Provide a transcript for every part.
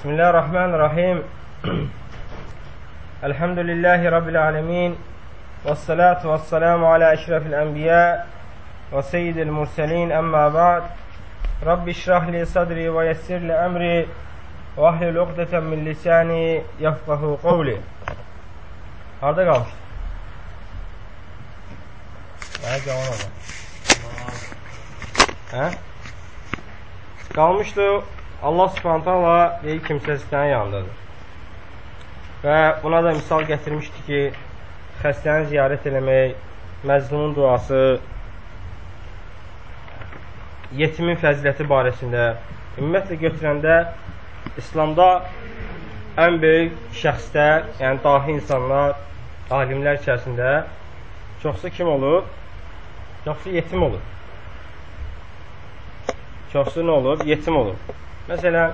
بسم الله الرحمن الرحيم الحمد لله رب العالمين والصلاة والسلام على أشرف الأنبياء وسيد المرسلين أما بعد رب اشرح لي صدري ويسر لي أمري واحلل عقدة من lisani yafqahu qawli. Harda qalmışdı? Mənə cavan adam. Hə? Qalmışdı Allah Subhanahu taala deyir kimsəsizlərin yanındadır. Və buna da misal gətirmişdi ki, xəstəni ziyarət eləmək, məzlumun duası, yetimin fəziləti barəsində ümumiyyətlə götürəndə İslamda ən böyük şəxslər, yəni dahi insanlar, alimlər içərisində çoxsu kim olur? Çoxsu yetim olur. Çoxsu nə olur? Yetim olur. Məsələn,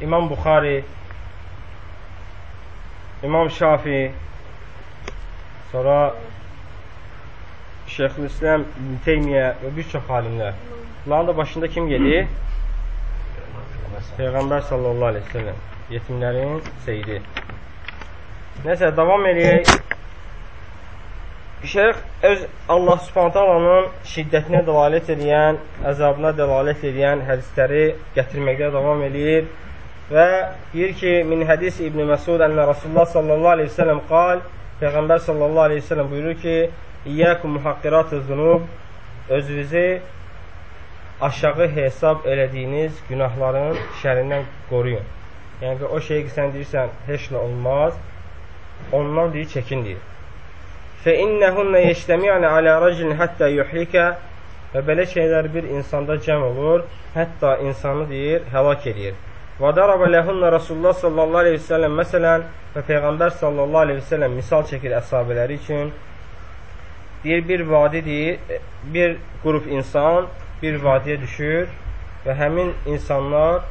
İmam Buxari, İmam Şafi, sonra Şeyxülislam İbn Teymiyyə və bir çox alimlər. Bunların da başında kim gedir? Peyğəmbər sallallahu aleyhi ve sellem. Yetimlərin seyidi. Nəsə, davam eləyək. Şeyx öz Allah subhanətəlanın şiddətinə dəlalət edən, əzabına dəlalət edən hədisləri gətirməkdə davam eləyir və deyir ki, min hədis İbn Məsud ənə Rasulullah sallallahu aleyhi ve sellem qal, Peyğəmbər sallallahu aleyhi ve sellem buyurur ki, İyyəkum muhaqqiratı zunub, özünüzü aşağı hesab elədiyiniz günahların şərindən qoruyun. Yəni ki, o şeyi ki, sən deyirsən, heç nə olmaz, ondan deyir, çəkin deyir. Fə innəhunə yeştəmiyənə alə rəcilin həttə yuhlikə və belə şeylər bir insanda cəm olur, hətta insanı deyir, həlak edir. Və darabə ləhunə Rasulullah sallallahu aleyhi ve sellem məsələn və Peyğəmbər sallallahu aleyhi ve sellem misal çəkir əsabələri üçün deyir, bir vadi deyir, bir qrup insan bir vadiyə düşür və həmin insanlar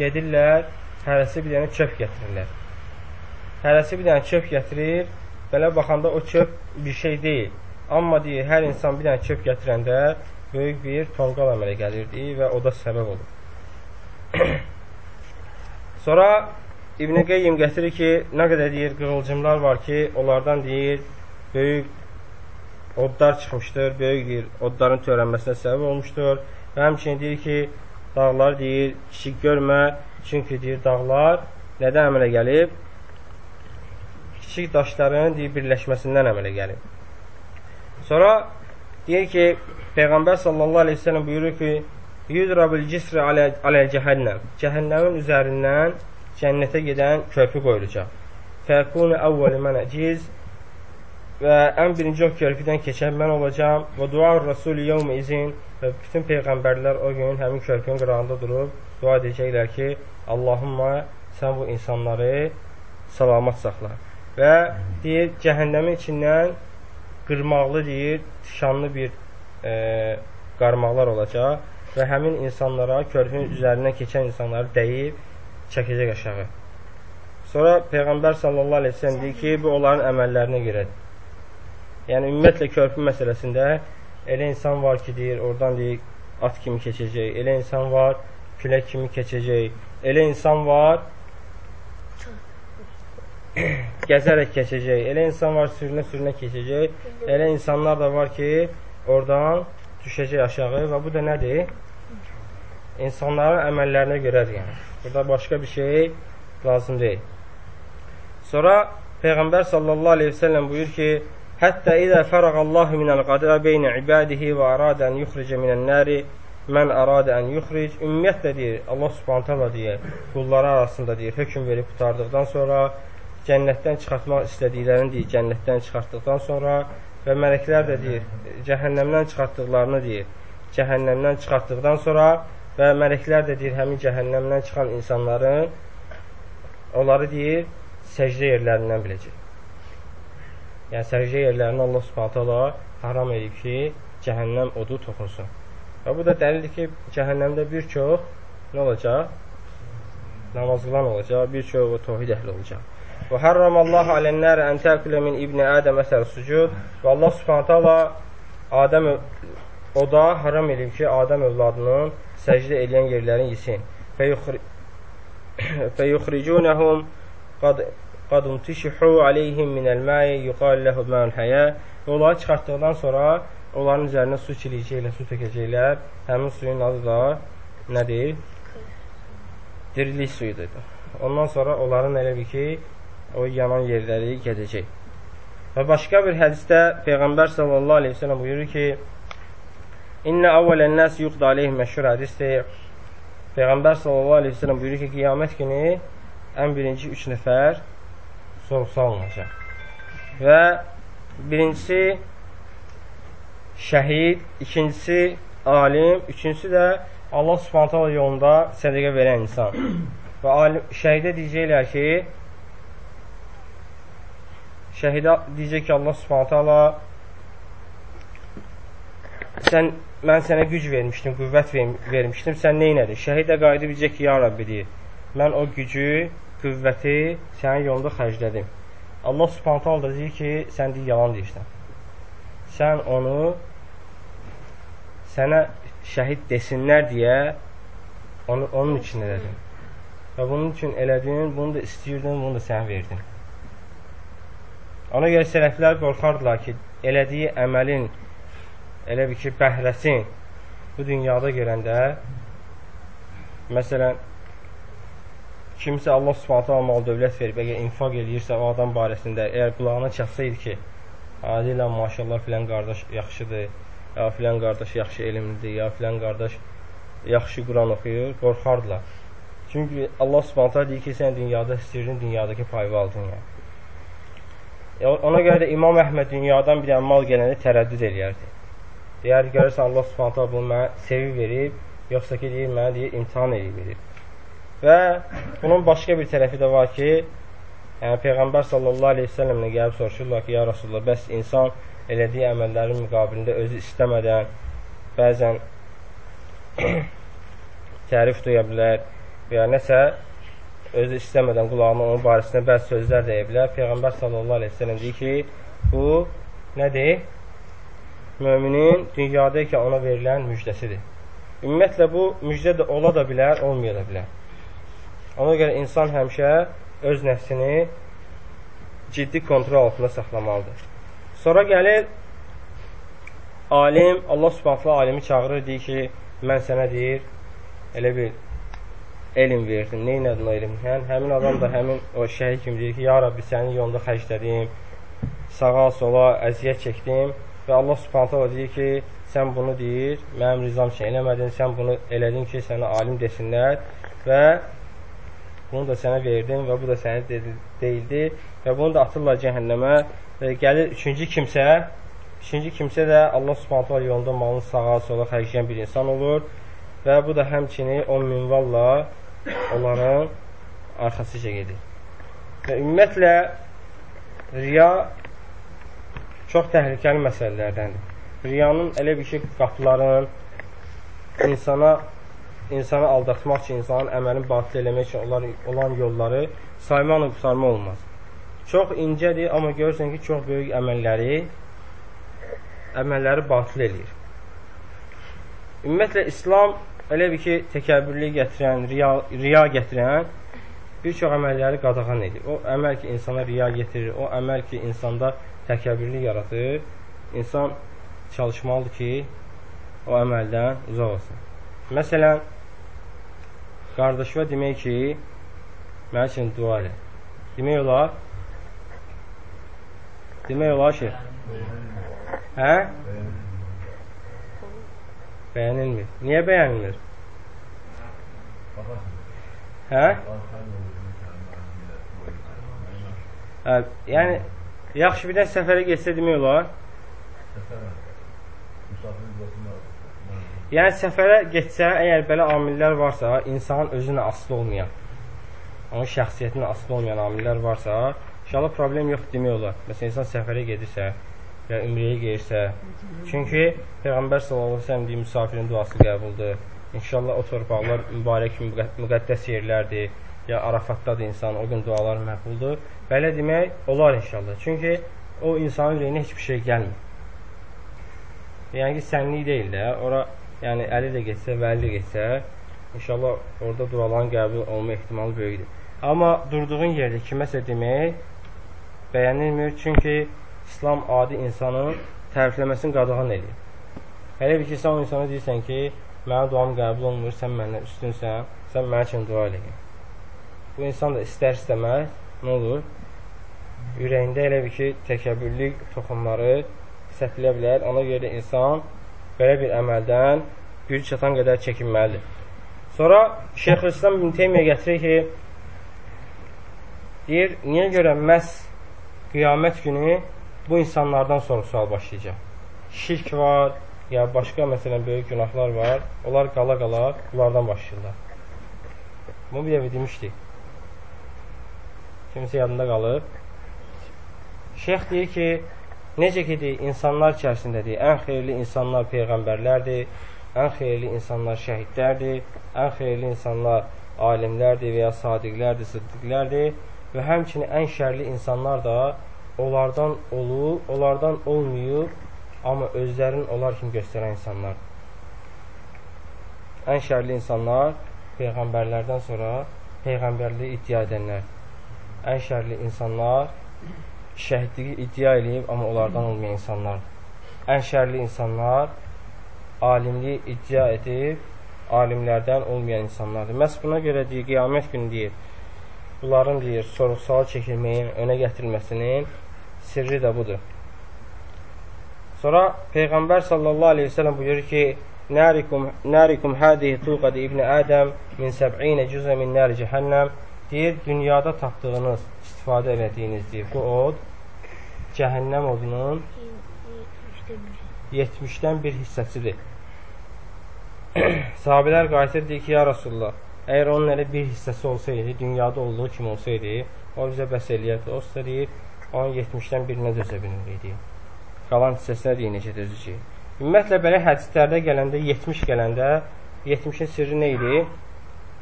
gedirlər, hərəsi bir dənə çöp gətirirlər. Hərəsi bir dənə çöp gətirir, belə baxanda o çöp bir şey deyil. Amma deyir, hər insan bir dənə çöp gətirəndə böyük bir tonqal əmələ gəlirdi və o da səbəb olur. Sonra İbn-i Qeyyim gətirir ki, nə qədər deyir, qığılcımlar var ki, onlardan deyir, böyük odlar çıxmışdır, böyük deyir, odların törənməsinə səbəb olmuşdur. Və həmçinin deyir ki, dağlar deyir, kiçik görmə, çünki deyir, dağlar nədən əmələ gəlib? Kiçik daşların deyir, birləşməsindən əmələ gəlib. Sonra deyir ki, Peyğəmbər sallallahu aleyhi ve sellem buyurur ki, Yudrabul cisri alə, alə cəhənnəm. Cəhənnəmin üzərindən cənnətə gedən körpü qoyulacaq. Fəkunu əvvəli mənə ciz və ən birinci o körpüdən keçən mən olacam və dua Rasulü yevm izin və bütün peyğəmbərlər o gün həmin körpünün qırağında durub dua edəcəklər ki, Allahumma sən bu insanları salamat saxla. Və deyir, cəhənnəmin içindən qırmaqlı deyir, şanlı bir e, qarmaqlar olacaq və həmin insanlara, körpünün üzərindən keçən insanları dəyib çəkəcək aşağı. Sonra Peyğəmbər sallallahu aleyhi ve sellem deyir ki, bu onların əməllərinə görədir. Yəni ümumiyyətlə körpü məsələsində elə insan var ki, deyir, oradan deyir, at kimi keçəcək. Elə insan var, külək kimi keçəcək. Elə insan var, gəzərək keçəcək. Elə insan var, sürünə-sürünə keçəcək. Elə insanlar da var ki, oradan düşəcək aşağı və bu da nədir? İnsanların əməllərinə görədir, yəni. Burada başqa bir şey lazım deyil. Sonra Peyğəmbər sallallahu aleyhi ve sellem buyur ki, Hətta izə fərəqallahu minəl qada beynə ibadihi və aradə ən yuxricə minən nəri mən aradə ən yuxric. Ümumiyyətlə deyir, Allah subhanət hala deyir, qulları arasında deyir, hökum verib qutardıqdan sonra cənnətdən çıxartmaq istədiklərini deyir, cənnətdən çıxartdıqdan sonra və mələklər də deyir, cəhənnəmdən çıxartdıqlarını deyir, cəhənnəmdən çıxartdıqdan sonra və mələklər də deyir, həmin cəhənnəmdən çıxan insanların onları deyir, səcdə yerlərindən biləcək. Yəni sərcə yerlərini Allah Subhanahu taala haram edib ki, cəhənnəm odu toxunsun. Və bu da dəlildir ki, cəhənnəmdə bir çox nə olacaq? Namaz qılan olacaq, bir çox o təvhid əhli olacaq. Və harramallahu alən-nar an ta'kula min ibni Adəm əsər sucud. Və Allah Subhanahu taala Adəm oda haram edib ki, Adəm övladının səcdə edən yerlərini yesin. Və feyuxricunəhum qad qad untişihu aleyhim minəl-ma'i yuqal lehu ma'ul haya. Onları çıxartdıqdan sonra onların üzərinə su çiliyəcəklər, su tökəcəklər. Həmin suyun adı da nədir? Dirilik suyudur. Ondan sonra onların elə bir ki, o yanan yerləri gedəcək. Və başqa bir hədisdə Peyğəmbər sallallahu aleyhi ve sellem buyurur ki, İnnə avvələn nəs yuqda aleyhi məşhur hədisdir. Peyğəmbər sallallahu aleyhi ve sellem buyurur ki, qiyamət günü ən birinci üç nəfər sorğusu alınacaq. Və birincisi şəhid, ikincisi alim, üçüncüsü də Allah subhanətə yolunda sədəqə verən insan. Və alim, şəhidə deyəcəklər ki, şəhidə deyəcək ki, Allah subhanətə sən mən sənə güc vermişdim, qüvvət vermişdim, sən nə elədin? Şəhidə qayıdıb deyəcək ki, ya Rabbi deyir, mən o gücü, qüvvəti sənin yolunda xərclədim. Allah subhanət hala da deyir ki, sən deyir, yalan deyirsən. Sən onu sənə şəhid desinlər deyə onu, onun üçün elədin. Və bunun üçün elədin, bunu da istəyirdin, bunu da sən verdin. Ona görə sələflər qorxardılar ki, elədiyi əməlin elə bir ki, bəhrəsin bu dünyada görəndə məsələn kimsə Allah subhanətə mal dövlət verib, əgər infaq eləyirsə o adam barəsində, əgər qulağına çatsaydı ki, adillə maşallah filan qardaş yaxşıdır, ya filan qardaş yaxşı elmlidir, ya filan qardaş yaxşı Quran oxuyur, qorxardılar. Çünki Allah subhanətə deyir ki, sən dünyada istəyirdin, dünyadakı payı aldın yəni. Ona görə də İmam Əhməd dünyadan bir dənə mal gələndə tərəddüd eləyərdi. Deyər, görürsən Allah subhanətə bunu mənə sevib verib, yoxsa ki, deyir, mənə deyir, imtihan edib verib. Və bunun başqa bir tərəfi də var ki, yəni Peyğəmbər sallallahu aleyhi ve sellemlə gəlib soruşurlar ki, ya Rasulullah, bəs insan elədiyi əməllərin müqabilində özü istəmədən bəzən tərif duya bilər və ya nəsə özü istəmədən qulağına onun barəsində bəzi sözlər deyə bilər. Peyğəmbər sallallahu aleyhi ve sellem deyir ki, bu nədir? müminin dünyadaykən ona verilən müjdəsidir. Ümumiyyətlə, bu müjdə də ola da bilər, olmaya da bilər. Ona görə insan həmişə öz nəfsini ciddi kontrol altında saxlamalıdır. Sonra gəlir alim, Allah subhanətlə alimi çağırır, deyir ki, mən sənə deyir, elə bir elm verdim. Nə inədin o elm? Yəni, həmin adam da həmin o şəhid kimi deyir ki, ya Rabbi, sənin yolunda xərclədim, sağa, sola əziyyət çəkdim Və Allah subhanətə deyir ki, sən bunu deyir, mənim rizam üçün eləmədin, sən bunu elədin ki, sənə alim desinlər və bunu da sənə verdim və bu da sənə deyildi və bunu da atırlar cəhənnəmə və gəlir üçüncü kimsə, üçüncü kimsə də Allah subhanətə yolunda malını sağa, sola xərcləyən bir insan olur və bu da həmçini o minvalla onların arxasıca gedir. Və ümumiyyətlə riya çox təhlükəli məsələlərdəndir. Riyanın elə bir şey qapıların insana insanı aldatmaq üçün, insanın əməlini batil eləmək üçün onlar, olan yolları saymanla qusarma olmaz. Çox incədir, amma görürsən ki, çox böyük əməlləri əməlləri batil eləyir. Ümumiyyətlə, İslam elə bir ki, təkəbbürlü gətirən, riya, riya gətirən bir çox əməlləri qadağan edir. O əməl ki, insana riya getirir, o əməl ki, insanda təkəbbürlük yaratır. İnsan çalışmalıdır ki, o əməldən uzaq olsun. Məsələn, qardaşıva demək ki, mənim üçün dua elə. Demək olar, demək olar ki, hə? Bəyənilmir. Niyə bəyənilmir? Hə? Hə, yəni Yaxşı, bir də səfərə getsə demək olar. Yəni, səfərə getsə, əgər belə amillər varsa, insanın özünə asılı olmayan, onun şəxsiyyətinə asılı olmayan amillər varsa, inşallah problem yox demək olar. Məsələn, insan səfərə gedirsə, ya ümriyə gelirsə, çünki Peyğəmbər s.ə.v deyir, misafirin duası qəbuldur. İnşallah o torpaqlar mübarək, müqəddəs yerlərdir ya Arafatdadır insan, o gün dualar məqbuldur. Belə demək olar inşallah. Çünki o insanın ürəyinə heç bir şey gəlmir. Yəni ki, sənlik deyil də, ora yəni əli də getsə və əli də getsə, İnşallah orada duaların qəbul olma ehtimalı böyükdür. Amma durduğun yerdə kiməsə demək bəyənilmir, çünki İslam adi insanın tərifləməsini qadağan edir. Hələ bir ki, sən o insana deyirsən ki, mənim duam qəbul olmur, sən məndən üstünsən, sən mənim üçün dua eləyin. Bu insan da istər-istəməz nə olur? Ürəyində elə bir ki, təkəbbürlük toxumları səpilə bilər. Ona görə insan belə bir əməldən gücü çatan qədər çəkinməlidir. Sonra Şeyxülislam İbn Teymiyyə gətirir ki, deyir, niyə görə məhz qiyamət günü bu insanlardan soru-sual başlayacaq? Şirk var, ya başqa məsələn böyük günahlar var. Onlar qala-qala bunlardan başlayırlar. Bunu bir dəfə demişdik. Kimsə yadında qalıb. Şeyx deyir ki, necə ki deyir, insanlar içərisindədir, ən xeyirli insanlar peyğəmbərlərdir, ən xeyirli insanlar şəhidlərdir, ən xeyirli insanlar alimlərdir və ya sadiqlərdir, sıddiqlərdir və həmçinin ən şərli insanlar da onlardan olub, onlardan olmayıb, amma özlərini onlar kimi göstərən insanlardır. Ən şərli insanlar peyğəmbərlərdən sonra peyğəmbərliyi iddia edənlər. Ən şərli insanlar şəhidliyi iddia edib, amma onlardan olmayan insanlardır. Ən şərli insanlar alimliyi iddia edib, alimlərdən olmayan insanlardır. Məhz buna görə deyir, qiyamət günü deyir, bunların deyir, soruq-sual çəkilməyin önə gətirilməsinin sirri də budur. Sonra Peyğəmbər sallallahu aleyhi ve sellem buyurur ki, Nərikum, nərikum hədihi tuqadı İbni Ədəm min səb'inə cüzə min nəri cəhənnəm deyir, dünyada tapdığınız, istifadə elədiyiniz deyir, bu od cəhənnəm odunun 70-dən bir hissəsidir. Sahabilər qayıtır, deyir ki, ya Rasulullah, əgər onun elə bir hissəsi olsaydı, dünyada olduğu kimi olsaydı, o bizə bəs eləyərdi. O deyir, onun 70-dən birinə dözə bilmirik, qalan hissəsinə deyin necə dözəcək. Ümumiyyətlə belə hədislərdə gələndə 70 gələndə 70-in sirri nə idi?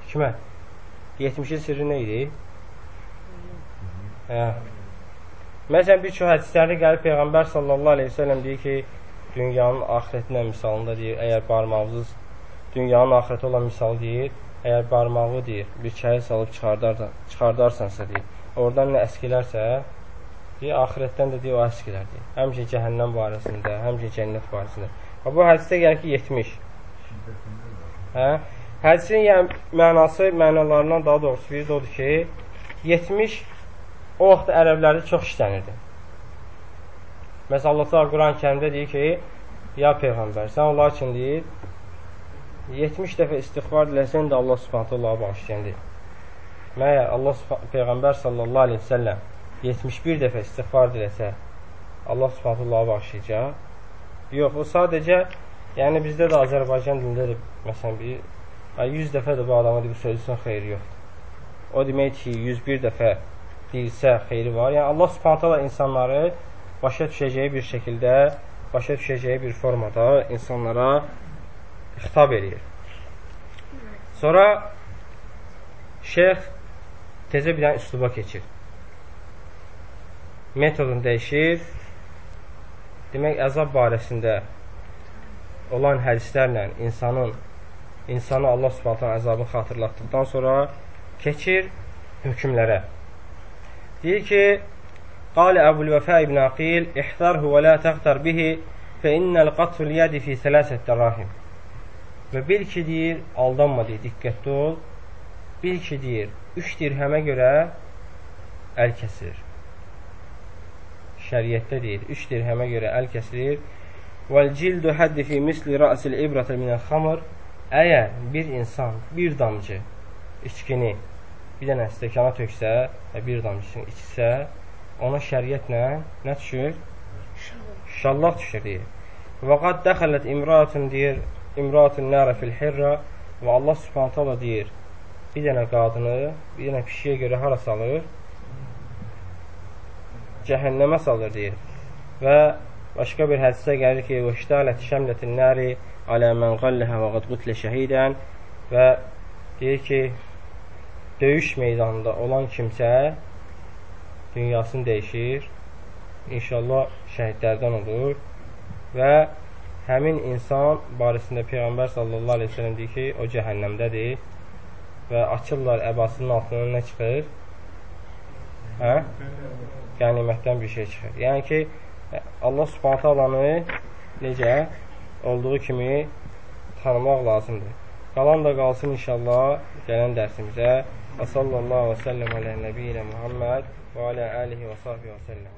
Hikmət. 70-in sirri nə idi? Hə. Məsələn, bir çox hədislərdə gəlib Peyğəmbər sallallahu aleyhi ve sellem deyir ki, dünyanın axirətinə misalında deyir, əgər barmağınız dünyanın axirəti olan misal deyir, əgər barmağı deyir, bir çaya salıb çıxardar, çıxardarsansa deyir, oradan nə əskilərsə, Deyir, axirətdən də deyir, o əskilər deyir. Həmçə cəhənnəm barəsində, həmçə cənnət barəsində. Və bu hədisdə gəlir ki, 70. Hə? Hədisin yəni, mənası, mənalarından daha doğrusu biri odur ki, 70 o vaxt ərəblərdə çox işlənirdi. Məsələn, Allah Quran-ı Kərimdə deyir ki, ya Peyğəmbər, sən onlar üçün deyir, 70 dəfə istighfar diləsən də Allah Subhanahu taala bağışlayandır. Məyər Allah Peyğəmbər sallallahu əleyhi və səlləm 71 dəfə istighfar diləsə, Allah Subhanahu bağışlayacaq. Yox, o sadəcə yəni bizdə də Azərbaycan dilində də məsələn bir 100 dəfə də bu adama bu sözün xeyri yoxdur. O demək ki, 101 dəfə deyilsə xeyri var. Yəni Allah Subhanahu insanları başa düşəcəyi bir şəkildə, başa düşəcəyi bir formada insanlara xitab edir. Sonra şeyx tezə bir dənə üsluba keçir metodun dəyişir. Demək, əzab barəsində olan hədislərlə insanın insanı Allah Subhanahu əzabı xatırlatdıqdan sonra keçir hökmlərə. Deyir ki: "Qali Əbul Vəfa ibn Aqil: "İhzarhu və la təğtar bihi fe innel qatul yadi fi salasat dirahim." Və bil ki, deyir, aldanma deyir, diqqətli ol. Bil ki, deyir, 3 dirhəmə görə əl kəsilir şəriətdə deyir, 3 dirhəmə görə əl kəsilir. Vəl cildu həddi fi misli rəsil ibrətə minəl xamr. Əgər bir insan bir damcı içkini bir dənə stəkana töksə və bir damcısını içsə, ona şəriətlə nə düşür? Şallaq düşür deyir. Və qad dəxələt imratun deyir, imratun nərə fil hirra və Allah subhanət hala deyir, bir dənə qadını, bir dənə pişiyə görə hara salır? Cəhənnəmə salır deyir. Və başqa bir hədisdə gəlir ki, "Vəştalət şəmlətin nari alə men qalləhə və qad qutlə şəhidən" və deyir ki, döyüş meydanında olan kimsə dünyasını dəyişir. İnşallah şəhidlərdən olur və həmin insan barəsində Peyğəmbər sallallahu aleyhi ve sellem deyir ki, o cəhənnəmdədir və açırlar əbasının altından nə çıxır? Hə? Qənimətdən bir şey çıxır. Yəni ki, Allah subhanətə alanı necə olduğu kimi tanımaq lazımdır. Qalan da qalsın inşallah gələn dərsimizə. Və sallallahu və səlləm alə nəbiyyinə Muhammed və alə alihi və sahbihi və səlləm.